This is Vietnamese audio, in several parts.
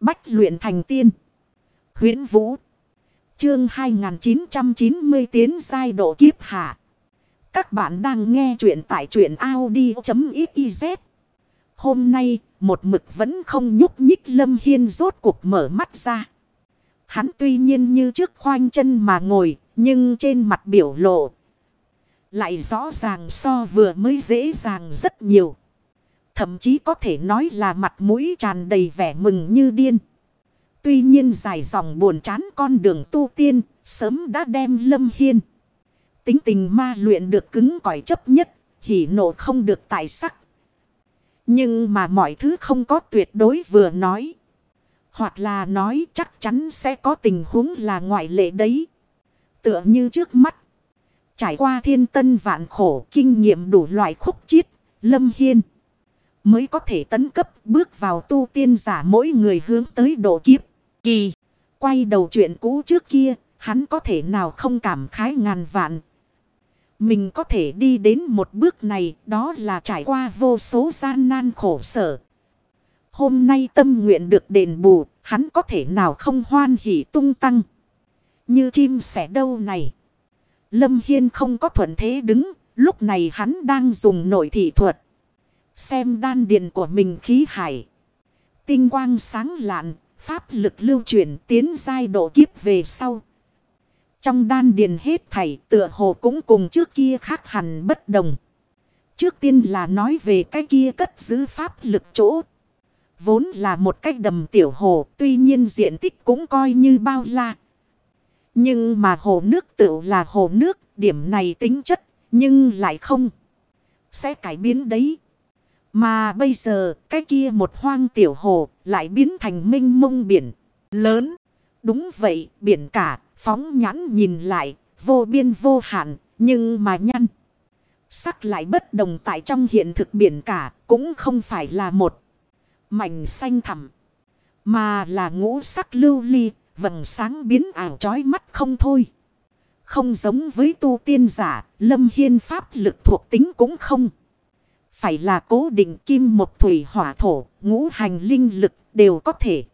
Bách luyện thành tiên. huyễn Vũ. Chương 2990 tiến giai độ kiếp hạ. Các bạn đang nghe truyện tại truyện Audi.xyz. Hôm nay, một mực vẫn không nhúc nhích Lâm Hiên rốt cuộc mở mắt ra. Hắn tuy nhiên như trước khoanh chân mà ngồi, nhưng trên mặt biểu lộ. Lại rõ ràng so vừa mới dễ dàng rất nhiều. Thậm chí có thể nói là mặt mũi tràn đầy vẻ mừng như điên. Tuy nhiên dài dòng buồn chán con đường tu tiên, sớm đã đem Lâm Hiên. Tính tình ma luyện được cứng cỏi chấp nhất, hỉ nộ không được tại sắc. Nhưng mà mọi thứ không có tuyệt đối vừa nói. Hoặc là nói chắc chắn sẽ có tình huống là ngoại lệ đấy. Tựa như trước mắt. Trải qua thiên tân vạn khổ kinh nghiệm đủ loại khúc chiết, Lâm Hiên. Mới có thể tấn cấp bước vào tu tiên giả mỗi người hướng tới độ kiếp. Kỳ, quay đầu chuyện cũ trước kia, hắn có thể nào không cảm khái ngàn vạn. Mình có thể đi đến một bước này, đó là trải qua vô số gian nan khổ sở. Hôm nay tâm nguyện được đền bù, hắn có thể nào không hoan hỷ tung tăng. Như chim sẻ đâu này. Lâm Hiên không có thuận thế đứng, lúc này hắn đang dùng nội thị thuật. Xem đan điền của mình khí hải. Tinh quang sáng lạn, pháp lực lưu chuyển tiến giai độ kiếp về sau. Trong đan điền hết thảy tựa hồ cũng cùng trước kia khác hẳn bất đồng. Trước tiên là nói về cái kia cất giữ pháp lực chỗ. Vốn là một cái đầm tiểu hồ, tuy nhiên diện tích cũng coi như bao la. Nhưng mà hồ nước tự là hồ nước, điểm này tính chất, nhưng lại không. Sẽ cải biến đấy. Mà bây giờ, cái kia một hoang tiểu hồ lại biến thành minh mông biển lớn. Đúng vậy, biển cả, phóng nhãn nhìn lại, vô biên vô hạn, nhưng mà nhăn. Sắc lại bất đồng tại trong hiện thực biển cả, cũng không phải là một mảnh xanh thẳm. Mà là ngũ sắc lưu ly, vầng sáng biến ảo trói mắt không thôi. Không giống với tu tiên giả, lâm hiên pháp lực thuộc tính cũng không. Phải là cố định kim một thủy hỏa thổ, ngũ hành linh lực đều có thể.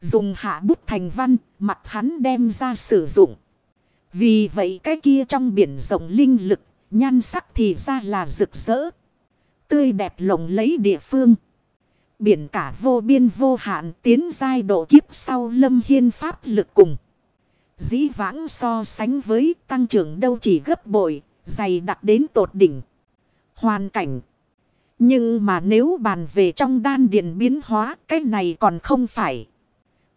Dùng hạ bút thành văn, mặt hắn đem ra sử dụng. Vì vậy cái kia trong biển rộng linh lực, nhan sắc thì ra là rực rỡ. Tươi đẹp lộng lấy địa phương. Biển cả vô biên vô hạn tiến giai độ kiếp sau lâm hiên pháp lực cùng. Dĩ vãng so sánh với tăng trưởng đâu chỉ gấp bội, dày đặc đến tột đỉnh. Hoàn cảnh nhưng mà nếu bàn về trong đan điện biến hóa, cái này còn không phải.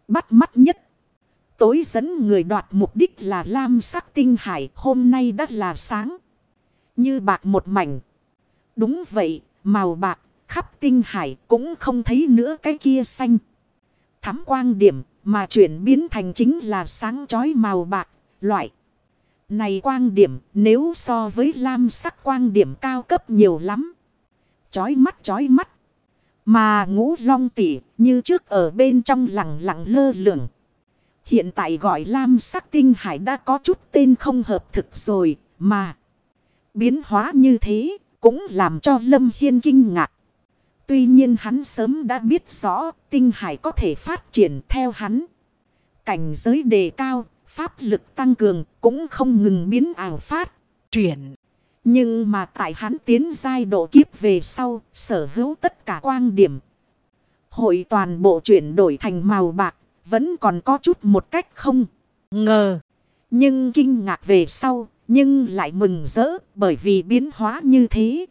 Bắt mắt nhất. Tối dẫn người đoạt mục đích là lam sắc tinh hải, hôm nay đã là sáng. Như bạc một mảnh. Đúng vậy, màu bạc, khắp tinh hải cũng không thấy nữa cái kia xanh. Thắm quang điểm, mà chuyển biến thành chính là sáng chói màu bạc, loại. Này quang điểm, nếu so với lam sắc quang điểm cao cấp nhiều lắm chói mắt chói mắt. Mà ngũ long tỷ như trước ở bên trong lặng lặng lơ lửng. Hiện tại gọi lam sắc tinh hải đã có chút tên không hợp thực rồi mà. Biến hóa như thế cũng làm cho Lâm Hiên kinh ngạc. Tuy nhiên hắn sớm đã biết rõ tinh hải có thể phát triển theo hắn. Cảnh giới đề cao, pháp lực tăng cường cũng không ngừng biến ảo phát, triển. Nhưng mà tại hắn tiến giai độ kiếp về sau, sở hữu tất cả quang điểm. Hội toàn bộ chuyển đổi thành màu bạc, vẫn còn có chút một cách không ngờ. Nhưng kinh ngạc về sau, nhưng lại mừng rỡ bởi vì biến hóa như thế.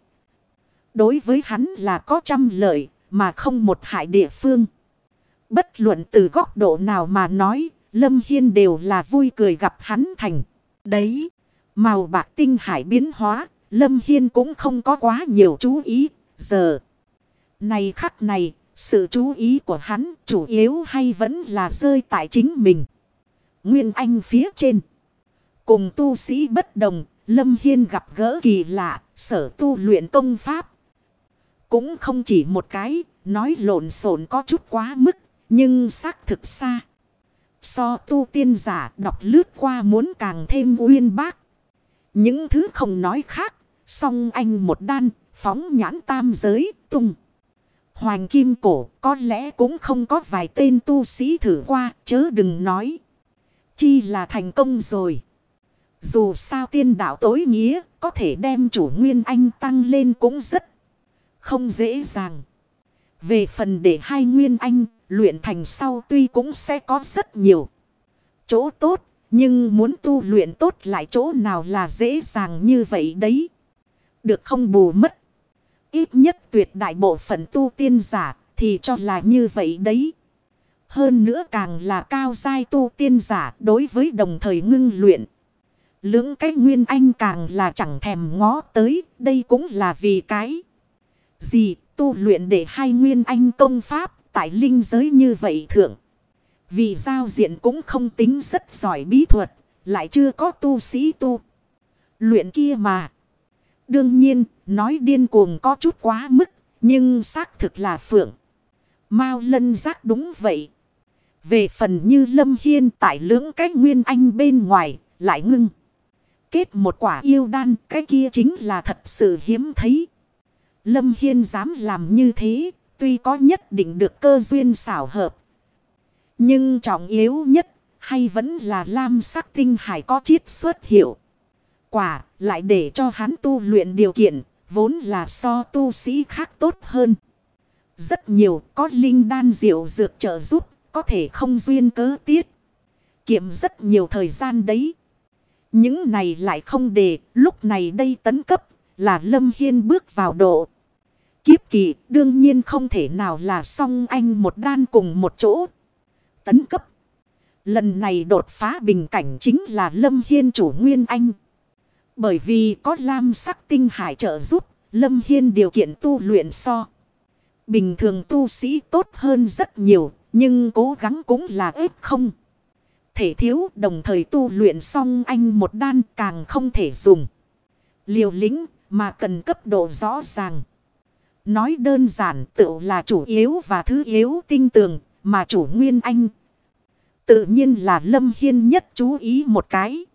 Đối với hắn là có trăm lợi, mà không một hại địa phương. Bất luận từ góc độ nào mà nói, Lâm Hiên đều là vui cười gặp hắn thành. Đấy. Màu bạc tinh hải biến hóa, Lâm Hiên cũng không có quá nhiều chú ý, giờ. Này khắc này, sự chú ý của hắn chủ yếu hay vẫn là rơi tại chính mình. Nguyên Anh phía trên. Cùng tu sĩ bất đồng, Lâm Hiên gặp gỡ kỳ lạ, sở tu luyện công pháp. Cũng không chỉ một cái, nói lộn xộn có chút quá mức, nhưng xác thực xa. So tu tiên giả đọc lướt qua muốn càng thêm uyên bác. Những thứ không nói khác. Song anh một đan, phóng nhãn tam giới, tung. Hoàng kim cổ có lẽ cũng không có vài tên tu sĩ thử qua chớ đừng nói. Chi là thành công rồi. Dù sao tiên đạo tối nghĩa có thể đem chủ nguyên anh tăng lên cũng rất không dễ dàng. Về phần để hai nguyên anh luyện thành sau tuy cũng sẽ có rất nhiều chỗ tốt. Nhưng muốn tu luyện tốt lại chỗ nào là dễ dàng như vậy đấy. Được không bù mất. Ít nhất tuyệt đại bộ phận tu tiên giả thì cho là như vậy đấy. Hơn nữa càng là cao giai tu tiên giả đối với đồng thời ngưng luyện. Lưỡng cái nguyên anh càng là chẳng thèm ngó tới. Đây cũng là vì cái gì tu luyện để hai nguyên anh công pháp tại linh giới như vậy thượng. Vì giao diện cũng không tính rất giỏi bí thuật. Lại chưa có tu sĩ tu. Luyện kia mà. Đương nhiên, nói điên cuồng có chút quá mức. Nhưng xác thực là phượng. Mao lân giác đúng vậy. Về phần như Lâm Hiên tại lưỡng cái nguyên anh bên ngoài, lại ngưng. Kết một quả yêu đan, cái kia chính là thật sự hiếm thấy. Lâm Hiên dám làm như thế, tuy có nhất định được cơ duyên xảo hợp. Nhưng trọng yếu nhất, hay vẫn là lam sắc tinh hải có chiết xuất hiệu. Quả, lại để cho hắn tu luyện điều kiện, vốn là so tu sĩ khác tốt hơn. Rất nhiều có linh đan diệu dược trợ giúp, có thể không duyên cớ tiết. Kiệm rất nhiều thời gian đấy. Những này lại không để, lúc này đây tấn cấp, là Lâm Hiên bước vào độ. Kiếp kỳ đương nhiên không thể nào là song anh một đan cùng một chỗ. Tấn cấp. Lần này đột phá bình cảnh chính là Lâm Hiên chủ nguyên anh. Bởi vì có lam sắc tinh hải trợ giúp, Lâm Hiên điều kiện tu luyện so. Bình thường tu sĩ tốt hơn rất nhiều, nhưng cố gắng cũng là ếp không. Thể thiếu đồng thời tu luyện xong anh một đan càng không thể dùng. Liều lính mà cần cấp độ rõ ràng. Nói đơn giản tự là chủ yếu và thứ yếu tinh tường mà chủ nguyên anh. Tự nhiên là Lâm Hiên nhất chú ý một cái.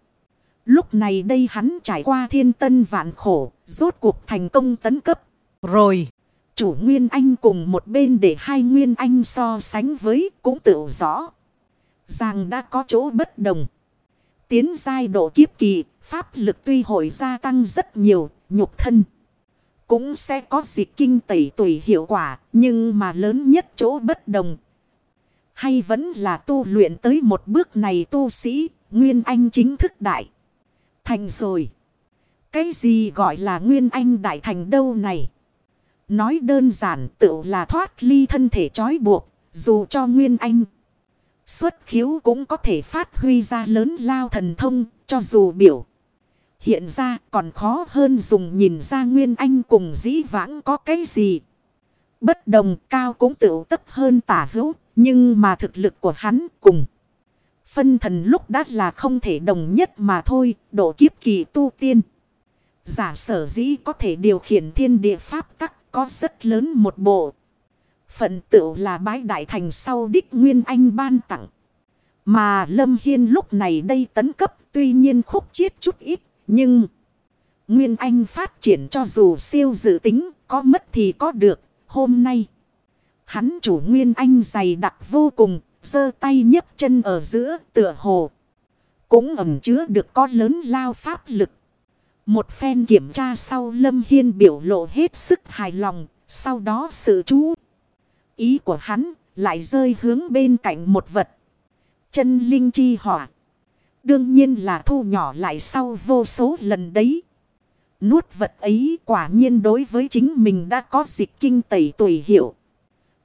Lúc này đây hắn trải qua thiên tân vạn khổ, rốt cuộc thành công tấn cấp. Rồi, chủ Nguyên Anh cùng một bên để hai Nguyên Anh so sánh với cũng tự rõ. Rằng đã có chỗ bất đồng. Tiến giai độ kiếp kỳ, pháp lực tuy hội gia tăng rất nhiều, nhục thân. Cũng sẽ có dịch kinh tẩy tùy hiệu quả, nhưng mà lớn nhất chỗ bất đồng. Hay vẫn là tu luyện tới một bước này tu sĩ, Nguyên Anh chính thức đại thành rồi. Cái gì gọi là nguyên anh đại thành đâu này? Nói đơn giản tự là thoát ly thân thể trói buộc, dù cho nguyên anh. Xuất khiếu cũng có thể phát huy ra lớn lao thần thông, cho dù biểu. Hiện ra còn khó hơn dùng nhìn ra nguyên anh cùng dĩ vãng có cái gì. Bất đồng cao cũng tự tất hơn tả hữu, nhưng mà thực lực của hắn cùng. Phân thần lúc đã là không thể đồng nhất mà thôi, độ kiếp kỳ tu tiên. Giả sở dĩ có thể điều khiển thiên địa pháp tắc có rất lớn một bộ. Phận tựu là bái đại thành sau đích Nguyên Anh ban tặng. Mà Lâm Hiên lúc này đây tấn cấp tuy nhiên khúc chiết chút ít, nhưng... Nguyên Anh phát triển cho dù siêu dự tính, có mất thì có được, hôm nay. Hắn chủ Nguyên Anh dày đặc vô cùng, giơ tay nhấc chân ở giữa tựa hồ. Cũng ẩm chứa được có lớn lao pháp lực. Một phen kiểm tra sau Lâm Hiên biểu lộ hết sức hài lòng. Sau đó sự chú ý của hắn lại rơi hướng bên cạnh một vật. Chân linh chi hỏa. Đương nhiên là thu nhỏ lại sau vô số lần đấy. Nuốt vật ấy quả nhiên đối với chính mình đã có dịch kinh tẩy tuổi hiệu.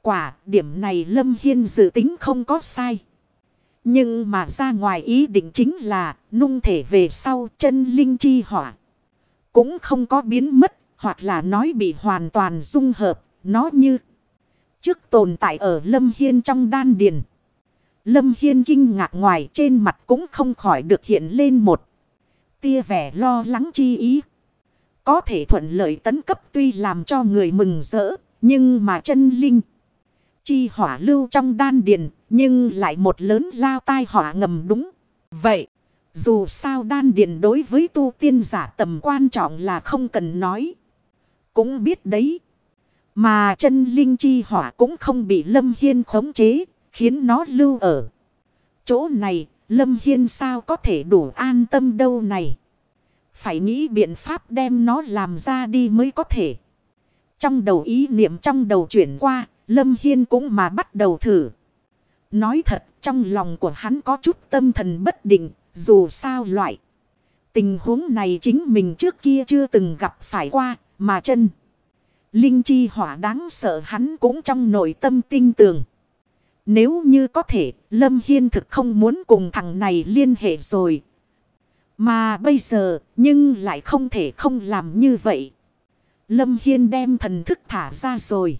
Quả điểm này Lâm Hiên dự tính không có sai. Nhưng mà ra ngoài ý định chính là nung thể về sau chân linh chi hỏa. Cũng không có biến mất hoặc là nói bị hoàn toàn dung hợp. Nó như trước tồn tại ở Lâm Hiên trong đan điền. Lâm Hiên kinh ngạc ngoài trên mặt cũng không khỏi được hiện lên một tia vẻ lo lắng chi ý. Có thể thuận lợi tấn cấp tuy làm cho người mừng rỡ, nhưng mà chân linh chi hỏa lưu trong đan điền, nhưng lại một lớn lao tai hỏa ngầm đúng. Vậy, dù sao đan điền đối với tu tiên giả tầm quan trọng là không cần nói. Cũng biết đấy. Mà chân linh chi hỏa cũng không bị Lâm Hiên khống chế, khiến nó lưu ở. Chỗ này, Lâm Hiên sao có thể đủ an tâm đâu này. Phải nghĩ biện pháp đem nó làm ra đi mới có thể. Trong đầu ý niệm trong đầu chuyển qua, Lâm Hiên cũng mà bắt đầu thử. Nói thật, trong lòng của hắn có chút tâm thần bất định, dù sao loại. Tình huống này chính mình trước kia chưa từng gặp phải qua, mà chân. Linh chi hỏa đáng sợ hắn cũng trong nội tâm tinh tường. Nếu như có thể, Lâm Hiên thực không muốn cùng thằng này liên hệ rồi. Mà bây giờ, nhưng lại không thể không làm như vậy. Lâm Hiên đem thần thức thả ra rồi.